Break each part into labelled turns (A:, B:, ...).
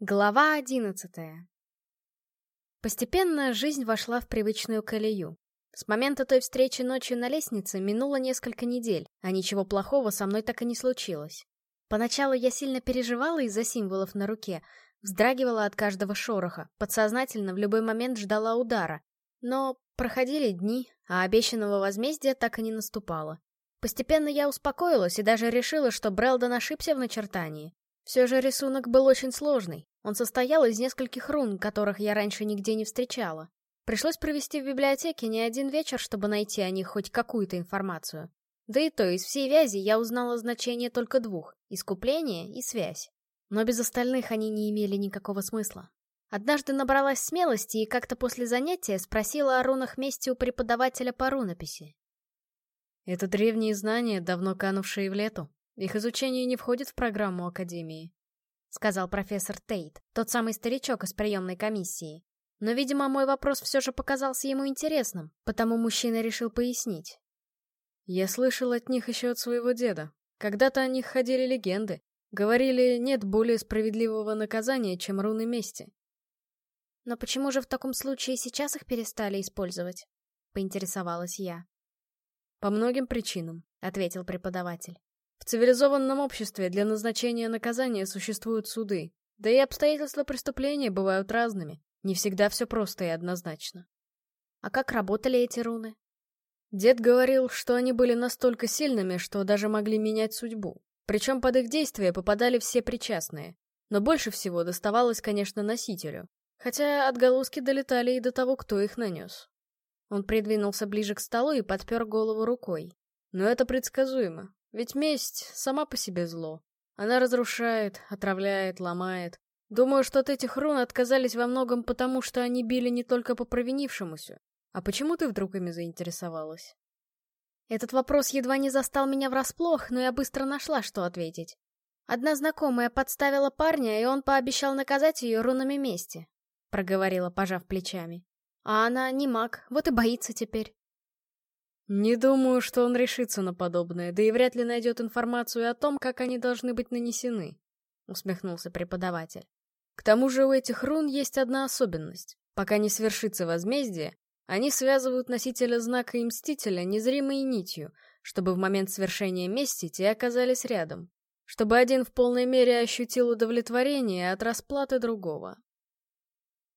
A: Глава одиннадцатая Постепенно жизнь вошла в привычную колею. С момента той встречи ночью на лестнице минуло несколько недель, а ничего плохого со мной так и не случилось. Поначалу я сильно переживала из-за символов на руке, вздрагивала от каждого шороха, подсознательно в любой момент ждала удара. Но проходили дни, а обещанного возмездия так и не наступало. Постепенно я успокоилась и даже решила, что Брэлдон ошибся в начертании. Все же рисунок был очень сложный. Он состоял из нескольких рун, которых я раньше нигде не встречала. Пришлось провести в библиотеке не один вечер, чтобы найти о них хоть какую-то информацию. Да и то, из всей вязи я узнала значение только двух — искупление и связь. Но без остальных они не имели никакого смысла. Однажды набралась смелости и как-то после занятия спросила о рунах мести у преподавателя по рунописи.
B: Это древние знания, давно канувшие в лету, их изучение не входит в программу Академии», — сказал профессор Тейт, тот самый старичок из приемной комиссии. Но, видимо, мой вопрос все же показался ему интересным, потому мужчина решил пояснить. «Я слышал от них еще от своего деда. Когда-то о них ходили легенды. Говорили, нет более справедливого наказания, чем руны мести».
A: «Но почему же в таком случае сейчас их перестали использовать?» — поинтересовалась я.
B: «По многим причинам», — ответил преподаватель. В цивилизованном обществе для назначения наказания существуют суды, да и обстоятельства преступления бывают разными. Не всегда все просто и однозначно.
A: А как работали эти руны?
B: Дед говорил, что они были настолько сильными, что даже могли менять судьбу. Причем под их действие попадали все причастные. Но больше всего доставалось, конечно, носителю. Хотя отголоски долетали и до того, кто их нанес. Он придвинулся ближе к столу и подпер голову рукой. Но это предсказуемо. Ведь месть сама по себе зло. Она разрушает, отравляет, ломает. Думаю, что от этих рун отказались во многом потому, что они били не только по провинившемуся. А почему ты вдруг ими заинтересовалась?
A: Этот вопрос едва не застал меня врасплох, но я быстро нашла, что ответить. Одна знакомая подставила парня, и он пообещал наказать ее рунами мести, проговорила, пожав плечами. А она не маг, вот и боится теперь.
B: Не думаю, что он решится на подобное, да и вряд ли найдет информацию о том, как они должны быть нанесены, усмехнулся преподаватель. К тому же у этих рун есть одна особенность. Пока не свершится возмездие, они связывают носителя знака и мстителя незримой нитью, чтобы в момент свершения мести те оказались рядом. Чтобы один в полной мере ощутил удовлетворение от расплаты другого.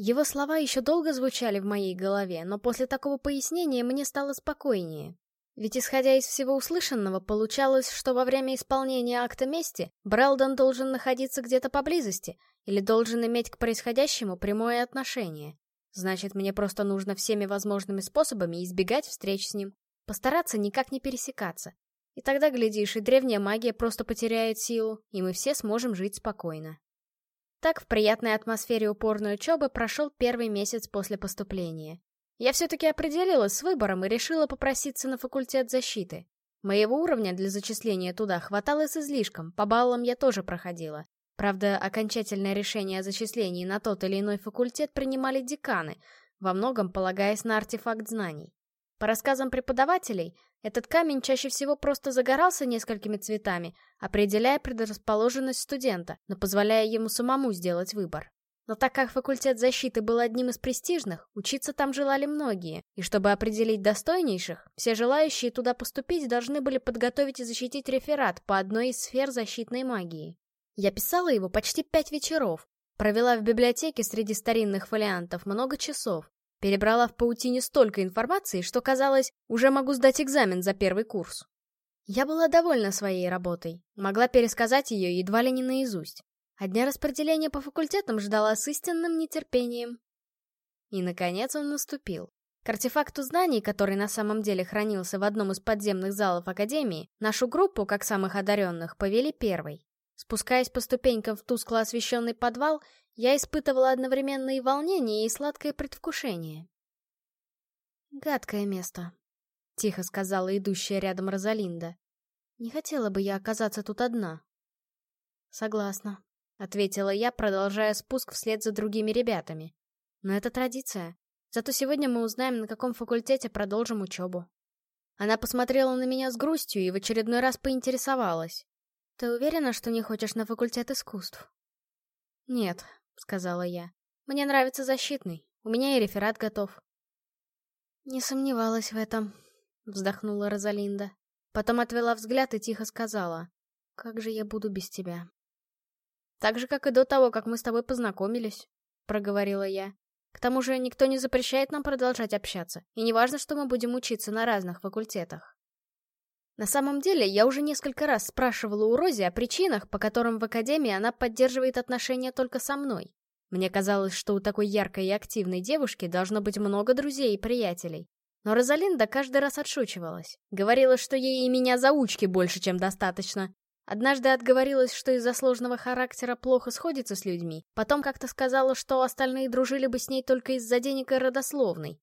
A: Его слова еще долго звучали в моей голове, но после такого пояснения мне стало спокойнее. Ведь исходя из всего услышанного, получалось, что во время исполнения акта мести Брэлдон должен находиться где-то поблизости или должен иметь к происходящему прямое отношение. Значит, мне просто нужно всеми возможными способами избегать встреч с ним, постараться никак не пересекаться. И тогда, глядишь, и древняя магия просто потеряет силу, и мы все сможем жить спокойно. Так в приятной атмосфере упорной учебы прошел первый месяц после поступления. Я все-таки определилась с выбором и решила попроситься на факультет защиты. Моего уровня для зачисления туда хватало с излишком, по баллам я тоже проходила. Правда, окончательное решение о зачислении на тот или иной факультет принимали деканы, во многом полагаясь на артефакт знаний. По рассказам преподавателей, этот камень чаще всего просто загорался несколькими цветами, определяя предрасположенность студента, но позволяя ему самому сделать выбор. Но так как факультет защиты был одним из престижных, учиться там желали многие, и чтобы определить достойнейших, все желающие туда поступить должны были подготовить и защитить реферат по одной из сфер защитной магии. Я писала его почти пять вечеров, провела в библиотеке среди старинных фолиантов много часов, Перебрала в паутине столько информации, что, казалось, уже могу сдать экзамен за первый курс. Я была довольна своей работой, могла пересказать ее едва ли не наизусть. А дня распределения по факультетам ждала с истинным нетерпением. И, наконец, он наступил. К артефакту знаний, который на самом деле хранился в одном из подземных залов Академии, нашу группу, как самых одаренных, повели первой. Спускаясь по ступенькам в тускло освещенный подвал, я испытывала одновременно и волнение, и сладкое предвкушение. «Гадкое место», — тихо сказала идущая рядом Розалинда. «Не хотела бы я оказаться тут одна». «Согласна», — ответила я, продолжая спуск вслед за другими ребятами. «Но это традиция. Зато сегодня мы узнаем, на каком факультете продолжим учебу». Она посмотрела на меня с грустью и в очередной раз поинтересовалась. «Ты уверена, что не хочешь на факультет искусств?» «Нет», сказала я. «Мне нравится защитный. У меня и реферат готов». «Не сомневалась в этом», — вздохнула Розалинда. Потом отвела взгляд и тихо сказала. «Как же я буду без тебя?» «Так же, как и до того, как мы с тобой познакомились», — проговорила я. «К тому же никто не запрещает нам продолжать общаться, и не важно, что мы будем учиться на разных факультетах». На самом деле, я уже несколько раз спрашивала у Рози о причинах, по которым в Академии она поддерживает отношения только со мной. Мне казалось, что у такой яркой и активной девушки должно быть много друзей и приятелей. Но Розалинда каждый раз отшучивалась. Говорила, что ей и меня заучки больше, чем достаточно. Однажды отговорилась, что из-за сложного характера плохо сходится с людьми. Потом как-то сказала, что остальные дружили бы с ней только из-за денег и родословной.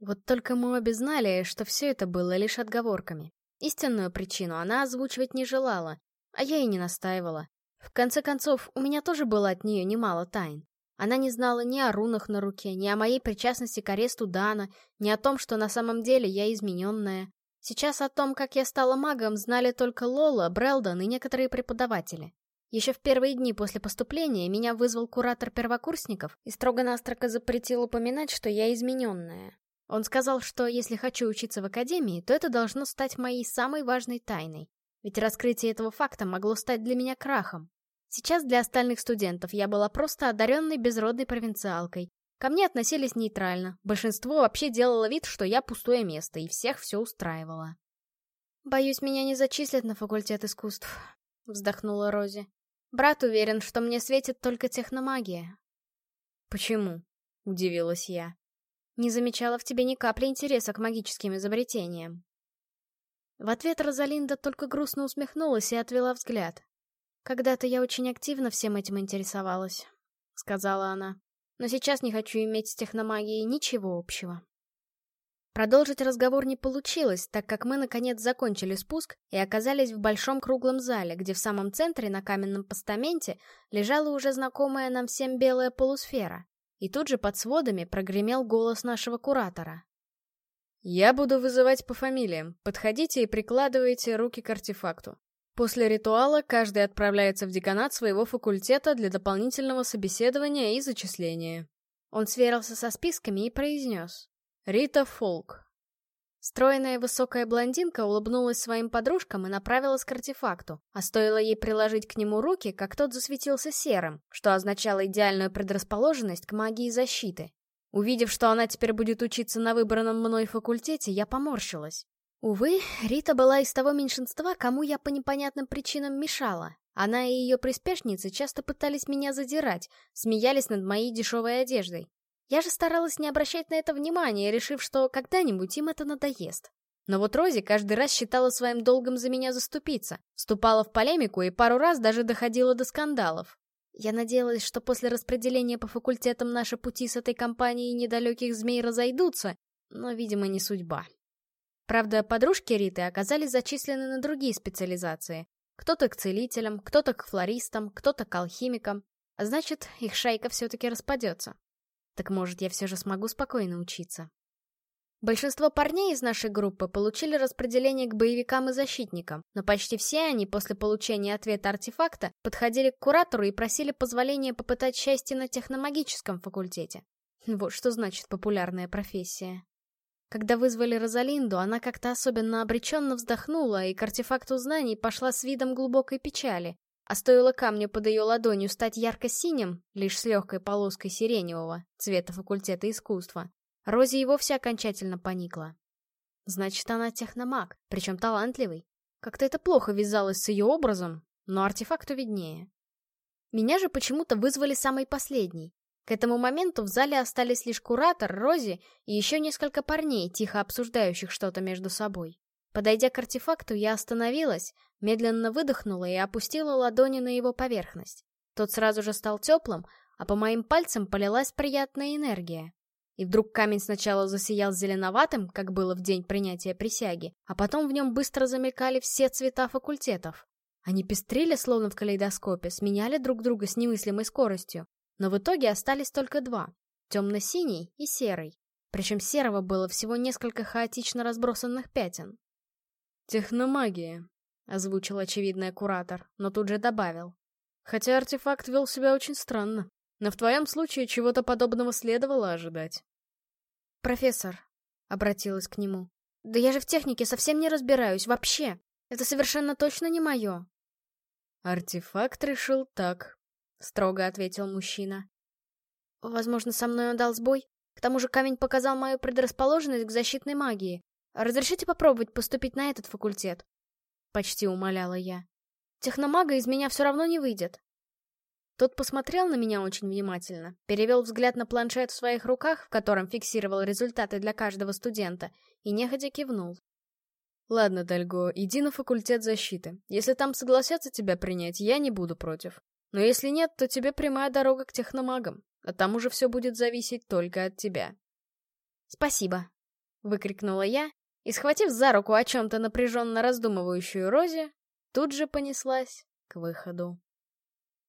A: Вот только мы обе знали, что все это было лишь отговорками. Истинную причину она озвучивать не желала, а я и не настаивала. В конце концов, у меня тоже было от нее немало тайн. Она не знала ни о рунах на руке, ни о моей причастности к аресту Дана, ни о том, что на самом деле я измененная. Сейчас о том, как я стала магом, знали только Лола, Брелдон и некоторые преподаватели. Еще в первые дни после поступления меня вызвал куратор первокурсников и строго-настрого запретил упоминать, что я измененная. Он сказал, что если хочу учиться в академии, то это должно стать моей самой важной тайной. Ведь раскрытие этого факта могло стать для меня крахом. Сейчас для остальных студентов я была просто одаренной безродной провинциалкой. Ко мне относились нейтрально. Большинство вообще делало вид, что я пустое место, и всех все устраивало. «Боюсь, меня не зачислят на факультет искусств», — вздохнула Рози. «Брат уверен, что мне светит только техномагия».
B: «Почему?» — удивилась я.
A: «Не замечала в тебе ни капли интереса к магическим изобретениям». В ответ Розалинда только грустно усмехнулась и отвела взгляд. «Когда-то я очень активно всем этим интересовалась», — сказала она. «Но сейчас не хочу иметь с техномагией ничего общего». Продолжить разговор не получилось, так как мы наконец закончили спуск и оказались в большом круглом зале, где в самом центре на каменном постаменте лежала уже знакомая нам всем белая полусфера. И тут же под сводами прогремел голос нашего куратора.
B: «Я буду вызывать по фамилиям. Подходите и прикладывайте руки к артефакту. После ритуала каждый отправляется в деканат своего факультета для дополнительного собеседования и зачисления.
A: Он сверился со списками и произнес.
B: Рита Фолк.
A: Стройная высокая блондинка улыбнулась своим подружкам и направилась к артефакту, а стоило ей приложить к нему руки, как тот засветился серым, что означало идеальную предрасположенность к магии защиты. Увидев, что она теперь будет учиться на выбранном мной факультете, я поморщилась. Увы, Рита была из того меньшинства, кому я по непонятным причинам мешала. Она и ее приспешницы часто пытались меня задирать, смеялись над моей дешевой одеждой. Я же старалась не обращать на это внимания, решив, что когда-нибудь им это надоест. Но вот Рози каждый раз считала своим долгом за меня заступиться, вступала в полемику и пару раз даже доходила до скандалов. Я надеялась, что после распределения по факультетам наши пути с этой компанией недалеких змей разойдутся, но, видимо, не судьба. Правда, подружки Риты оказались зачислены на другие специализации. Кто-то к целителям, кто-то к флористам, кто-то к алхимикам. А значит, их шайка все-таки распадется. Так может, я все же смогу спокойно учиться. Большинство парней из нашей группы получили распределение к боевикам и защитникам, но почти все они после получения ответа артефакта подходили к куратору и просили позволения попытать счастье на техномагическом факультете. Вот что значит популярная профессия. Когда вызвали Розалинду, она как-то особенно обреченно вздохнула и к артефакту знаний пошла с видом глубокой печали. А стоило камню под ее ладонью стать ярко-синим, лишь с легкой полоской сиреневого, цвета факультета искусства, Рози и вовсе окончательно поникла. Значит, она техномаг, причем талантливый. Как-то это плохо вязалось с ее образом, но артефакту виднее. Меня же почему-то вызвали самый последний, к этому моменту в зале остались лишь куратор, Рози и еще несколько парней, тихо обсуждающих что-то между собой. Подойдя к артефакту, я остановилась, медленно выдохнула и опустила ладони на его поверхность. Тот сразу же стал теплым, а по моим пальцам полилась приятная энергия. И вдруг камень сначала засиял зеленоватым, как было в день принятия присяги, а потом в нем быстро замелькали все цвета факультетов. Они пестрили, словно в калейдоскопе, сменяли друг друга с немыслимой скоростью. Но в итоге остались только два — темно-синий и серый. Причем серого было всего несколько хаотично разбросанных пятен.
B: «Техномагия», — озвучил очевидный куратор, но тут же добавил. Хотя артефакт вел себя очень странно. Но в твоем случае чего-то подобного следовало ожидать.
A: «Профессор», — обратилась к нему, — «да я же в технике совсем не разбираюсь, вообще. Это совершенно точно не мое».
B: «Артефакт решил так», — строго ответил мужчина.
A: «Возможно, со мной он дал сбой. К тому же камень показал мою предрасположенность к защитной магии. Разрешите попробовать поступить на этот факультет?» Почти умоляла я. «Техномага из меня все равно не выйдет». Тот посмотрел на меня очень внимательно, перевел взгляд на планшет в своих руках, в котором фиксировал результаты для каждого студента, и нехотя кивнул.
B: «Ладно, Дальго, иди на факультет защиты. Если там согласятся тебя принять, я не буду против. Но если нет, то тебе прямая дорога к техномагам, а там уже все будет зависеть только от тебя».
A: «Спасибо», — выкрикнула я, и, схватив за руку о чем-то напряженно раздумывающую Розе, тут же понеслась к выходу.